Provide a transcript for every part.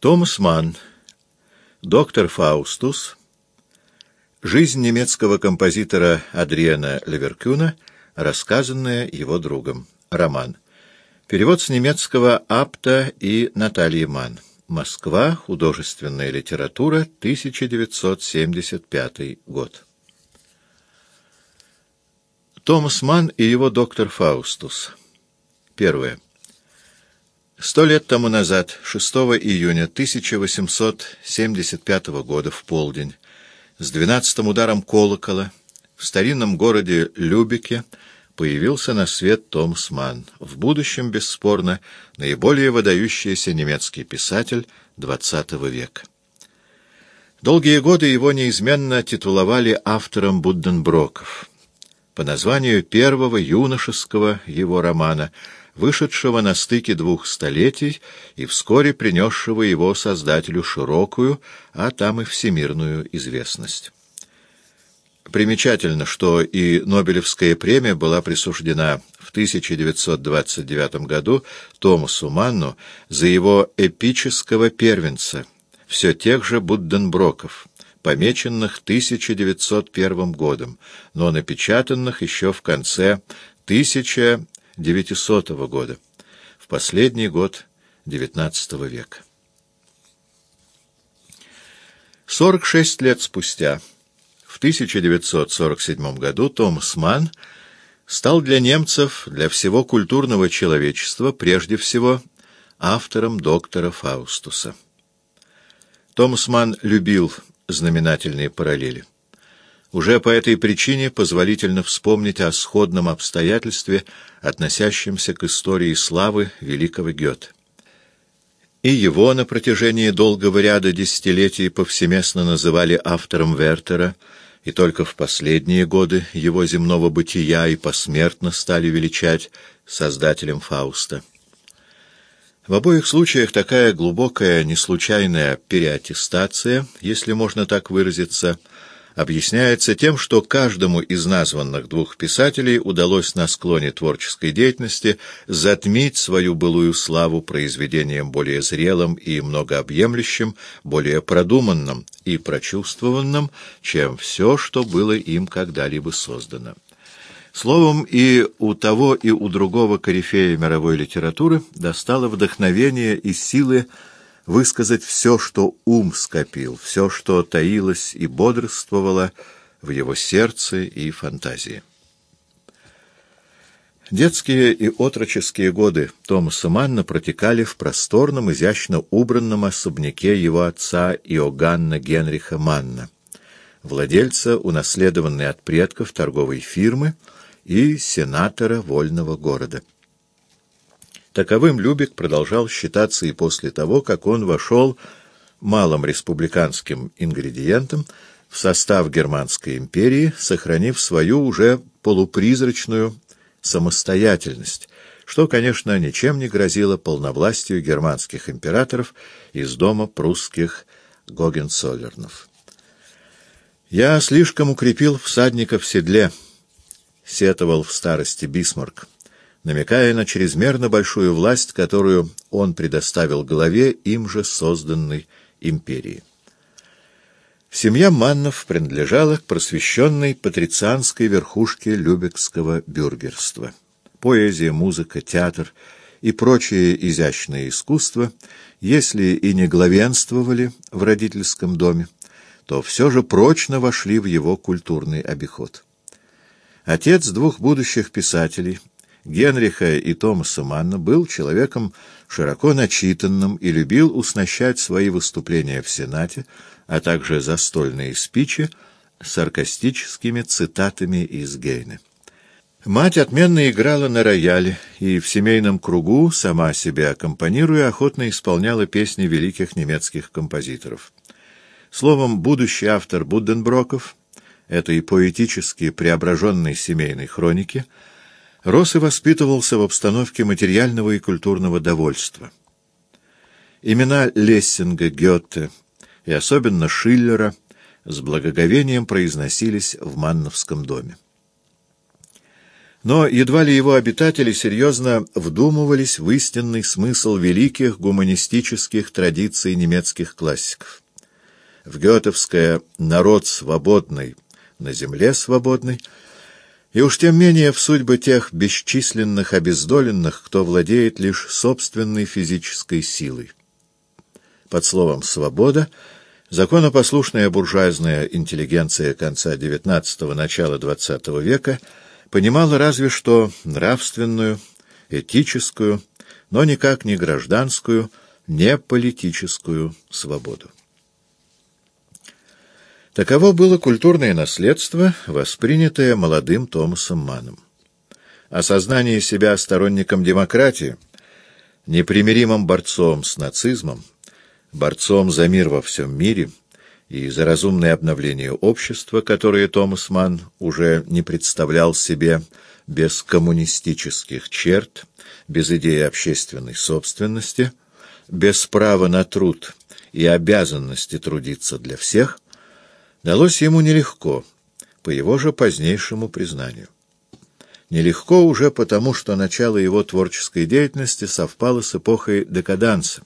Томас Манн, доктор Фаустус, жизнь немецкого композитора Адриана Леверкюна, рассказанная его другом, роман. Перевод с немецкого Апта и Натальи Манн. Москва. Художественная литература. 1975 год. Томас Манн и его доктор Фаустус. Первое. Сто лет тому назад, 6 июня 1875 года, в полдень, с двенадцатым ударом колокола, в старинном городе Любике появился на свет Томас Манн, в будущем, бесспорно, наиболее выдающийся немецкий писатель XX века. Долгие годы его неизменно титуловали автором Будденброков. По названию первого юношеского его романа — вышедшего на стыке двух столетий и вскоре принесшего его создателю широкую, а там и всемирную известность. Примечательно, что и Нобелевская премия была присуждена в 1929 году Томасу Манну за его эпического первенца, все тех же Будденброков, помеченных 1901 годом, но напечатанных еще в конце 1000 900 года, в последний год XIX века. 46 лет спустя, в 1947 году, Томас Манн стал для немцев, для всего культурного человечества, прежде всего, автором доктора Фаустуса. Томас Манн любил знаменательные параллели. Уже по этой причине позволительно вспомнить о сходном обстоятельстве, относящемся к истории славы великого Гёте. И его на протяжении долгого ряда десятилетий повсеместно называли автором Вертера, и только в последние годы его земного бытия и посмертно стали величать создателем Фауста. В обоих случаях такая глубокая, неслучайная переаттестация, если можно так выразиться, — объясняется тем, что каждому из названных двух писателей удалось на склоне творческой деятельности затмить свою былую славу произведением более зрелым и многообъемлющим, более продуманным и прочувствованным, чем все, что было им когда-либо создано. Словом, и у того, и у другого корифея мировой литературы достало вдохновение и силы высказать все, что ум скопил, все, что таилось и бодрствовало в его сердце и фантазии. Детские и отроческие годы Томаса Манна протекали в просторном, изящно убранном особняке его отца Иоганна Генриха Манна, владельца, унаследованной от предков торговой фирмы и сенатора вольного города. Таковым Любек продолжал считаться и после того, как он вошел малым республиканским ингредиентом в состав Германской империи, сохранив свою уже полупризрачную самостоятельность, что, конечно, ничем не грозило полновластию германских императоров из дома прусских Гогенцоллернов. «Я слишком укрепил всадника в седле», — сетовал в старости Бисмарк намекая на чрезмерно большую власть, которую он предоставил главе им же созданной империи. Семья Маннов принадлежала к просвещенной патрицианской верхушке любекского бюргерства. Поэзия, музыка, театр и прочие изящные искусства, если и не главенствовали в родительском доме, то все же прочно вошли в его культурный обиход. Отец двух будущих писателей, Генриха и Томаса Манна был человеком широко начитанным и любил уснащать свои выступления в Сенате, а также застольные спичи саркастическими цитатами из Гейне. Мать отменно играла на рояле и в семейном кругу, сама себе аккомпанируя, охотно исполняла песни великих немецких композиторов. Словом, будущий автор Будденброков, этой поэтически преображенной семейной хроники, рос и воспитывался в обстановке материального и культурного довольства. Имена Лессинга, Гёте и особенно Шиллера с благоговением произносились в Манновском доме. Но едва ли его обитатели серьезно вдумывались в истинный смысл великих гуманистических традиций немецких классиков. В Гетовское «народ свободный, на земле свободный» и уж тем менее в судьбы тех бесчисленных обездоленных, кто владеет лишь собственной физической силой. Под словом «свобода» законопослушная буржуазная интеллигенция конца XIX – начала XX века – понимала разве что нравственную, этическую, но никак не гражданскую, не политическую свободу. Таково было культурное наследство, воспринятое молодым Томасом Маном. Осознание себя сторонником демократии, непримиримым борцом с нацизмом, борцом за мир во всем мире — и за разумное обновление общества, которое Томас Манн уже не представлял себе без коммунистических черт, без идеи общественной собственности, без права на труд и обязанности трудиться для всех, далось ему нелегко, по его же позднейшему признанию. Нелегко уже потому, что начало его творческой деятельности совпало с эпохой декаданса,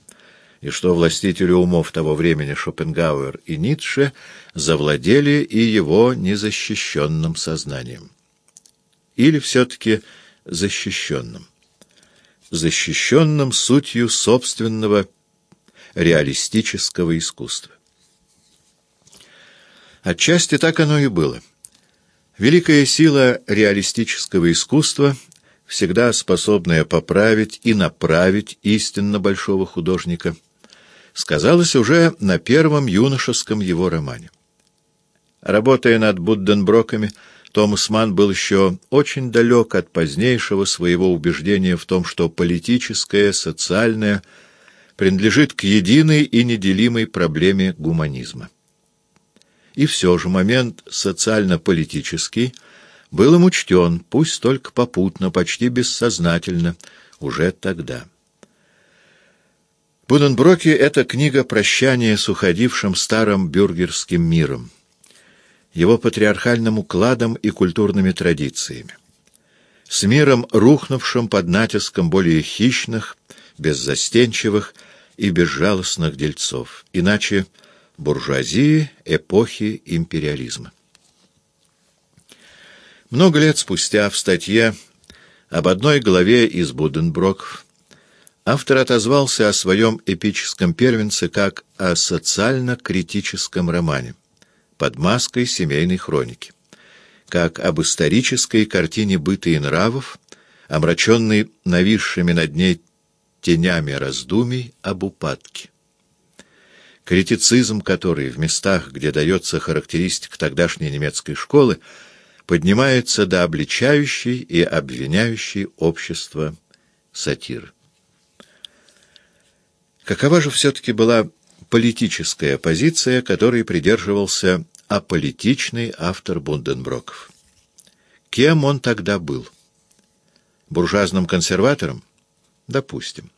и что властителю умов того времени Шопенгауэр и Ницше завладели и его незащищенным сознанием. Или все-таки защищенным. Защищенным сутью собственного реалистического искусства. Отчасти так оно и было. Великая сила реалистического искусства, всегда способная поправить и направить истинно большого художника – сказалось уже на первом юношеском его романе. Работая над Будденброками, Томас Манн был еще очень далек от позднейшего своего убеждения в том, что политическое, социальное принадлежит к единой и неделимой проблеме гуманизма. И все же момент социально-политический был им учтен, пусть только попутно, почти бессознательно, уже тогда. Буденброки — это книга прощания с уходившим старым бюргерским миром, его патриархальным укладом и культурными традициями, с миром, рухнувшим под натиском более хищных, беззастенчивых и безжалостных дельцов, иначе буржуазии эпохи империализма. Много лет спустя в статье об одной главе из Буденброков Автор отозвался о своем эпическом первенце как о социально-критическом романе под маской семейной хроники, как об исторической картине быта и нравов, омраченной нависшими над ней тенями раздумий об упадке. Критицизм, который в местах, где дается характеристика тогдашней немецкой школы, поднимается до обличающей и обвиняющей общество сатиры. Какова же все-таки была политическая позиция, которой придерживался аполитичный автор Бунденброков? Кем он тогда был? Буржуазным консерватором? Допустим.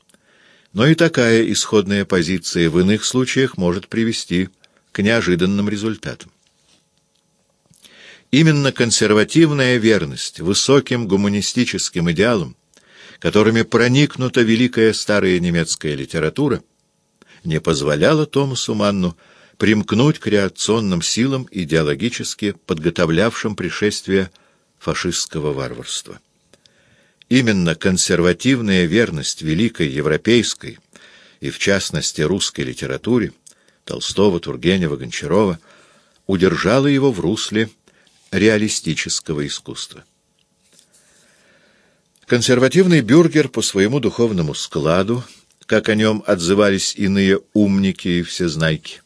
Но и такая исходная позиция в иных случаях может привести к неожиданным результатам. Именно консервативная верность высоким гуманистическим идеалам которыми проникнута великая старая немецкая литература, не позволяла Томасу Манну примкнуть к реакционным силам, идеологически подготовлявшим пришествие фашистского варварства. Именно консервативная верность великой европейской и, в частности, русской литературе Толстого, Тургенева, Гончарова удержала его в русле реалистического искусства. Консервативный бюргер по своему духовному складу, как о нем отзывались иные умники и всезнайки,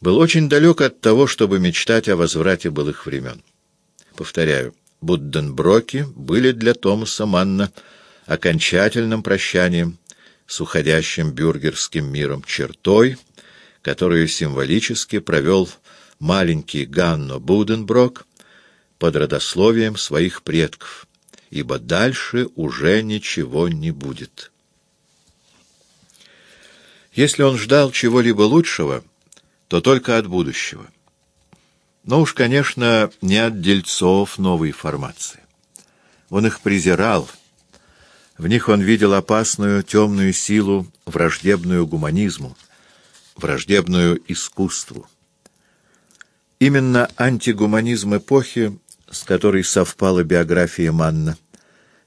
был очень далек от того, чтобы мечтать о возврате былых времен. Повторяю, Будденброки были для Томаса Манна окончательным прощанием с уходящим бюргерским миром чертой, которую символически провел маленький Ганно Буденброк под родословием своих предков — ибо дальше уже ничего не будет. Если он ждал чего-либо лучшего, то только от будущего. Но уж, конечно, не от дельцов новой формации. Он их презирал. В них он видел опасную темную силу, враждебную гуманизму, враждебную искусству. Именно антигуманизм эпохи, с которой совпала биография Манна,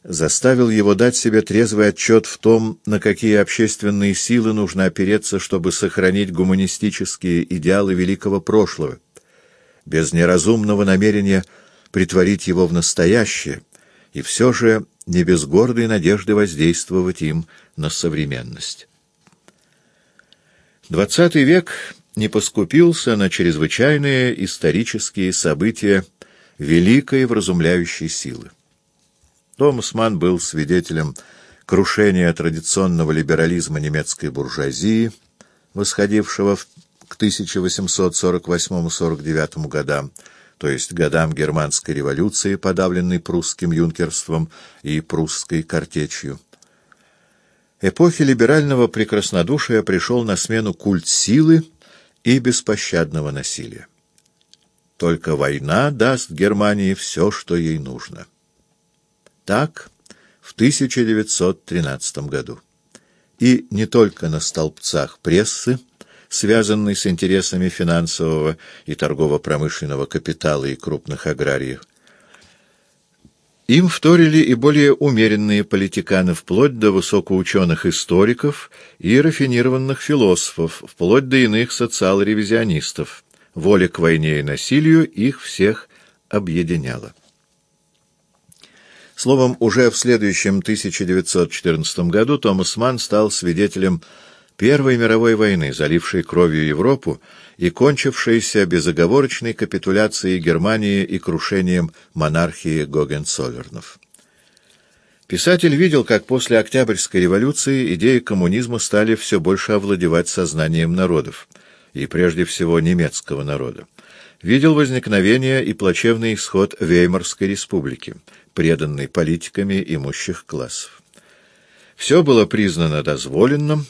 заставил его дать себе трезвый отчет в том, на какие общественные силы нужно опереться, чтобы сохранить гуманистические идеалы великого прошлого, без неразумного намерения притворить его в настоящее, и все же не без гордой надежды воздействовать им на современность. Двадцатый век не поскупился на чрезвычайные исторические события великой вразумляющей силы. Томас был свидетелем крушения традиционного либерализма немецкой буржуазии, восходившего к 1848-49 годам, то есть годам германской революции, подавленной прусским юнкерством и прусской картечью. Эпохи либерального прекраснодушия пришел на смену культ силы и беспощадного насилия. Только война даст Германии все, что ей нужно. Так в 1913 году. И не только на столбцах прессы, связанной с интересами финансового и торгово-промышленного капитала и крупных аграриев. Им вторили и более умеренные политиканы, вплоть до высокоученых историков и рафинированных философов, вплоть до иных социал-ревизионистов. Воля к войне и насилию их всех объединяла. Словом, уже в следующем 1914 году Томас Манн стал свидетелем Первой мировой войны, залившей кровью Европу и кончившейся безоговорочной капитуляцией Германии и крушением монархии Гогенцоллернов. Писатель видел, как после Октябрьской революции идеи коммунизма стали все больше овладевать сознанием народов, и прежде всего немецкого народа. Видел возникновение и плачевный исход Веймарской республики, преданной политиками имущих классов. Все было признано дозволенным,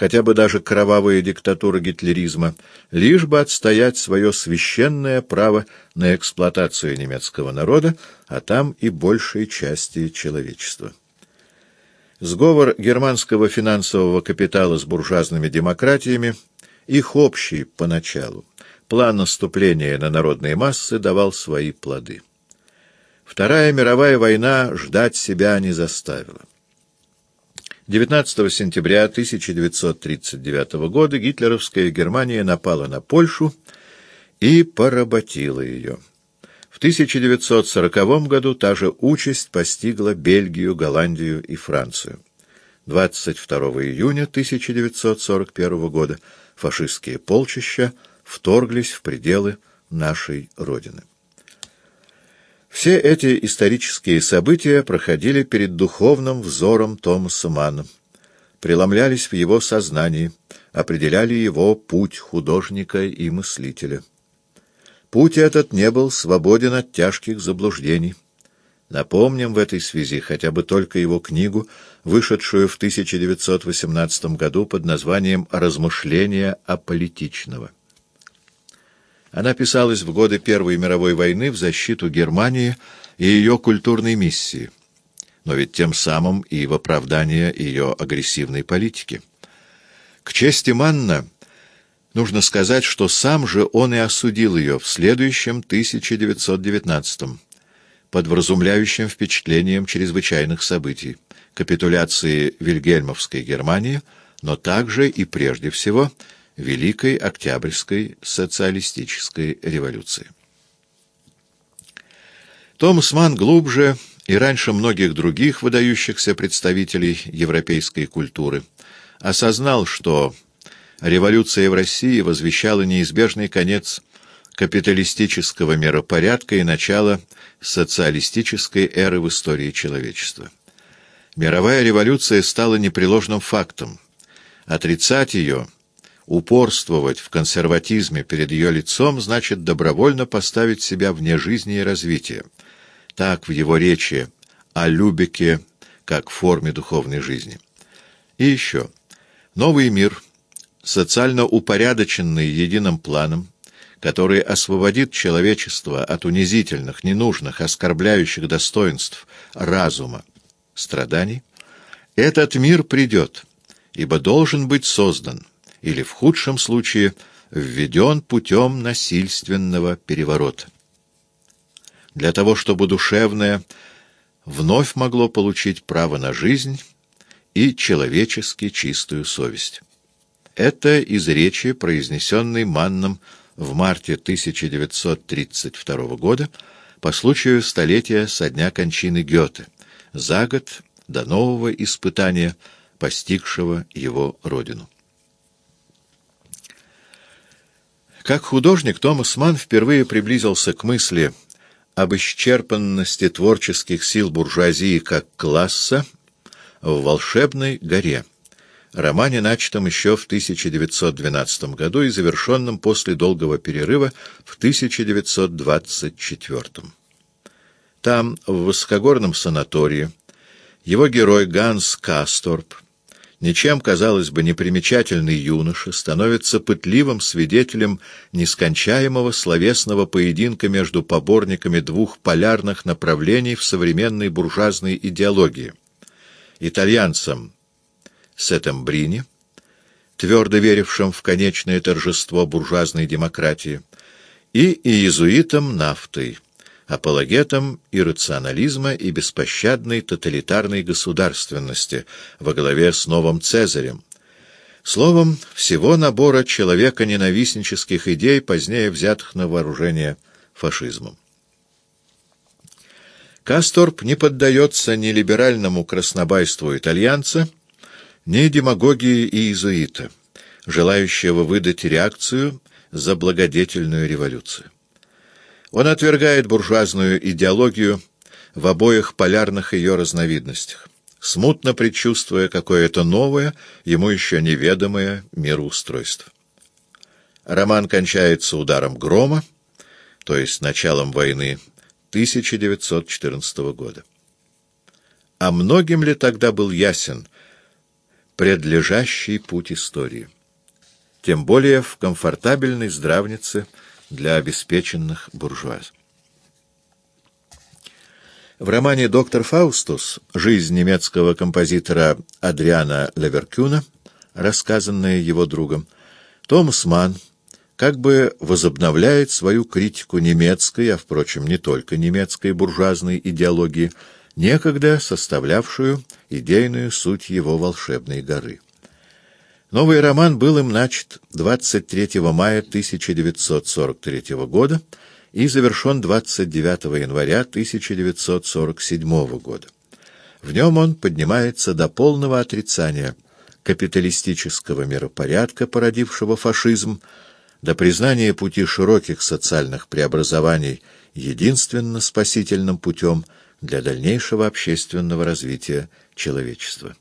хотя бы даже кровавая диктатура гитлеризма, лишь бы отстоять свое священное право на эксплуатацию немецкого народа, а там и большей части человечества. Сговор германского финансового капитала с буржуазными демократиями, их общий поначалу, план наступления на народные массы давал свои плоды. Вторая мировая война ждать себя не заставила. 19 сентября 1939 года гитлеровская Германия напала на Польшу и поработила ее. В 1940 году та же участь постигла Бельгию, Голландию и Францию. 22 июня 1941 года фашистские полчища вторглись в пределы нашей Родины. Все эти исторические события проходили перед духовным взором Томаса Манна, преломлялись в его сознании, определяли его путь художника и мыслителя. Путь этот не был свободен от тяжких заблуждений. Напомним в этой связи хотя бы только его книгу, вышедшую в 1918 году под названием «Размышления о политичного». Она писалась в годы Первой мировой войны в защиту Германии и ее культурной миссии, но ведь тем самым и в оправдание ее агрессивной политики. К чести Манна нужно сказать, что сам же он и осудил ее в следующем 1919 под вразумляющим впечатлением чрезвычайных событий, капитуляции Вильгельмовской Германии, но также и прежде всего – Великой Октябрьской социалистической революции. Томас Манн глубже и раньше многих других выдающихся представителей европейской культуры осознал, что революция в России возвещала неизбежный конец капиталистического миропорядка и начало социалистической эры в истории человечества. Мировая революция стала непреложным фактом. Отрицать ее – Упорствовать в консерватизме перед ее лицом значит добровольно поставить себя вне жизни и развития. Так в его речи о Любеке как форме духовной жизни. И еще. Новый мир, социально упорядоченный единым планом, который освободит человечество от унизительных, ненужных, оскорбляющих достоинств разума, страданий, этот мир придет, ибо должен быть создан, или в худшем случае введен путем насильственного переворота. Для того, чтобы душевное вновь могло получить право на жизнь и человечески чистую совесть. Это из речи, произнесенной Манном в марте 1932 года по случаю столетия со дня кончины Гёте, за год до нового испытания, постигшего его родину. Как художник Томас Манн впервые приблизился к мысли об исчерпанности творческих сил буржуазии как класса в «Волшебной горе», романе, начатом еще в 1912 году и завершенном после долгого перерыва в 1924. Там, в высокогорном санатории, его герой Ганс Касторп, ничем, казалось бы, непримечательный юноша, становится пытливым свидетелем нескончаемого словесного поединка между поборниками двух полярных направлений в современной буржуазной идеологии. Итальянцам Сеттембрини, твердо верившим в конечное торжество буржуазной демократии, и иезуитом Нафтой, апологетом иррационализма и беспощадной тоталитарной государственности во главе с новым Цезарем. Словом, всего набора человека-ненавистнических идей, позднее взятых на вооружение фашизмом. Касторп не поддается ни либеральному краснобайству итальянца, ни демагогии иезуита, желающего выдать реакцию за благодетельную революцию. Он отвергает буржуазную идеологию в обоих полярных ее разновидностях, смутно предчувствуя какое-то новое, ему еще неведомое мироустройство. Роман кончается ударом грома, то есть началом войны 1914 года. А многим ли тогда был ясен предлежащий путь истории? Тем более в комфортабельной здравнице для обеспеченных буржуаз. В романе «Доктор Фаустус. Жизнь немецкого композитора Адриана Леверкюна», рассказанная его другом, Томас Манн как бы возобновляет свою критику немецкой, а, впрочем, не только немецкой буржуазной идеологии, некогда составлявшую идейную суть его «Волшебной горы». Новый роман был им начат 23 мая 1943 года и завершен 29 января 1947 года. В нем он поднимается до полного отрицания капиталистического миропорядка, породившего фашизм, до признания пути широких социальных преобразований единственно спасительным путем для дальнейшего общественного развития человечества.